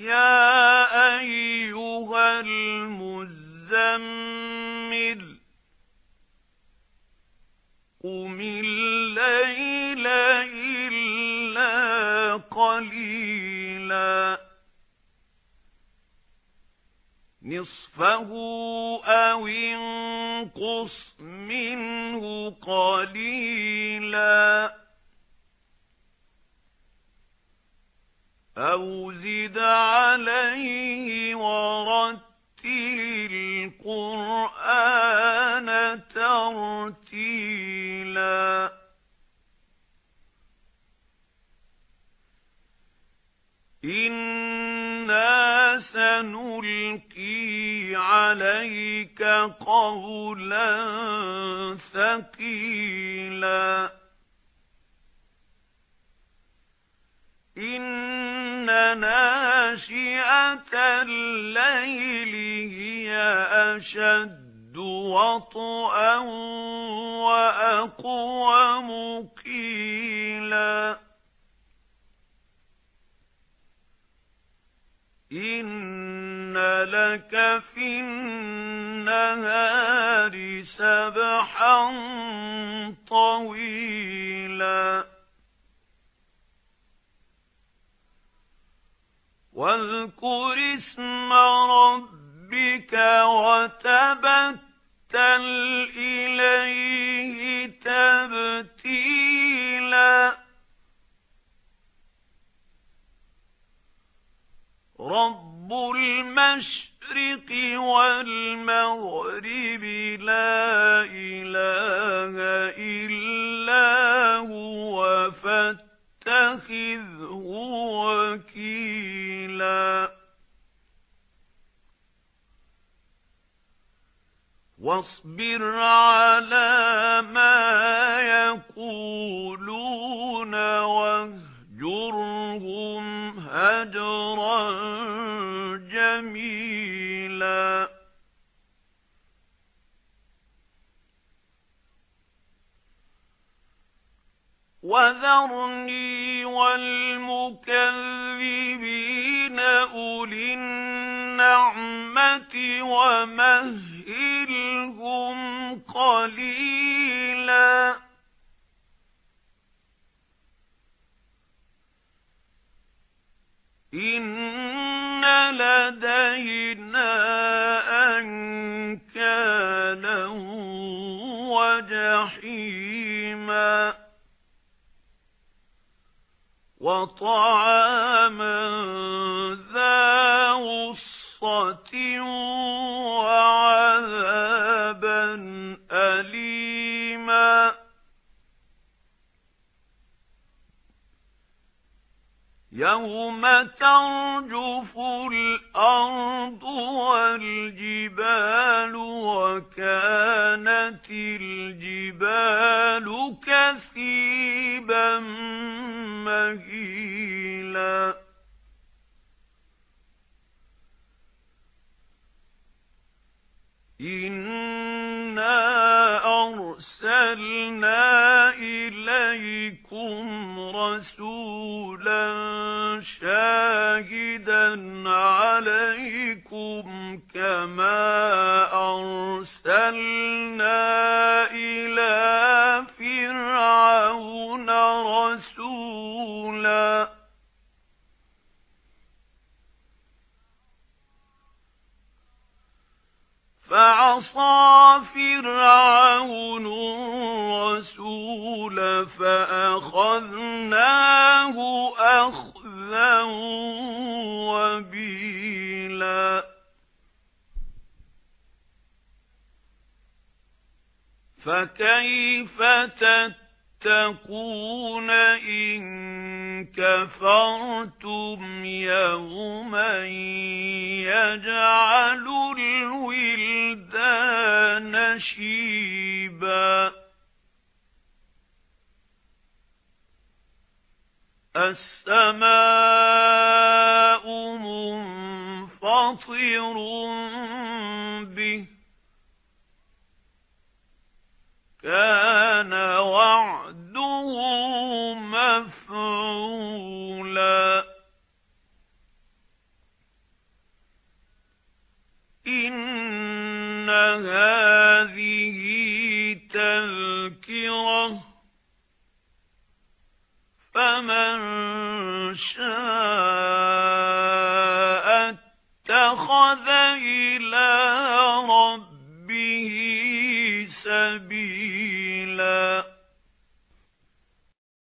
يَا أَيُّهَا الْمُزَّمِّلُ قُمِ اللَّيْلَ إِلَّا قَلِيلًا نِصْفَهُ أَوِ انقُصْ مِنْهُ قَلِيلًا أَوْ زِدْ عَلَيْهِ وَرَتِّلِ الْقُرْآنَ تَرْتِيلًا إِنَّا سَنُلْقِي عَلَيْكَ قَوْلًا ثَقِيلًا إِنَّ نَاشِئَةَ اللَّيْلِ هِيَ أَشَدُّ وَطْئًا وَأَقْوَمُ قِيلًا إِنَّ لَكَ فِي النَّهَارِ سَبْحًا طَوِيلًا. وَاذْكُرِ اسْمَ رَبِّكَ وَتَبَتَّلْ إِلَيْهِ تَبْتِيلًا. رَبُّ الْمَشْرِقِ وَالْمَغْرِبِ. وَاصْبِرْ عَلَى مَا يَقُولُونَ وَاهْجُرْهُمْ هَجْرًا جَمِيلًا. وَذَرْنِي وَالْمُكَذِّبِينَ أُولِي النَّعْمَةِ وَمَهِّلْهُمْ قَلِيلًا. إِنَّ لَدَيْنَا أَنكَالًا وَجَحِيمًا. وَطَعَامًا ذَا وَعَذَابًا أَلِيمًا يَوْمَ تَرْجُفُ الْأَرْضُ وَالْجِبَالُ وَكَانَتِ الْجِبَالُ كَثِيبًا إِنَّا أَرْسَلْنَا إِلَيْكُمْ رَسُولًا شَاهِدًا عَلَيْكُمْ كَمَا فَعَصَى فِرْعَوْنُ الرَّسُولَ فَأَخَذْنَاهُ أَخْذًا وَبِيلًا. فَكَيْفَ تَتَّقُونَ إِن كَفَرْتُمْ يَوْمًا يَجْعَلُ الْوِلْدَانَ شِيبًا. السَّمَاءُ مُنفَطِرٌ بِهِ. كَانَ مفعولا. إن هذه تذكرة. فمن شاء اتخذ إلى